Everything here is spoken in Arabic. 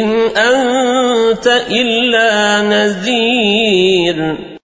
إن أنت إلا نذير.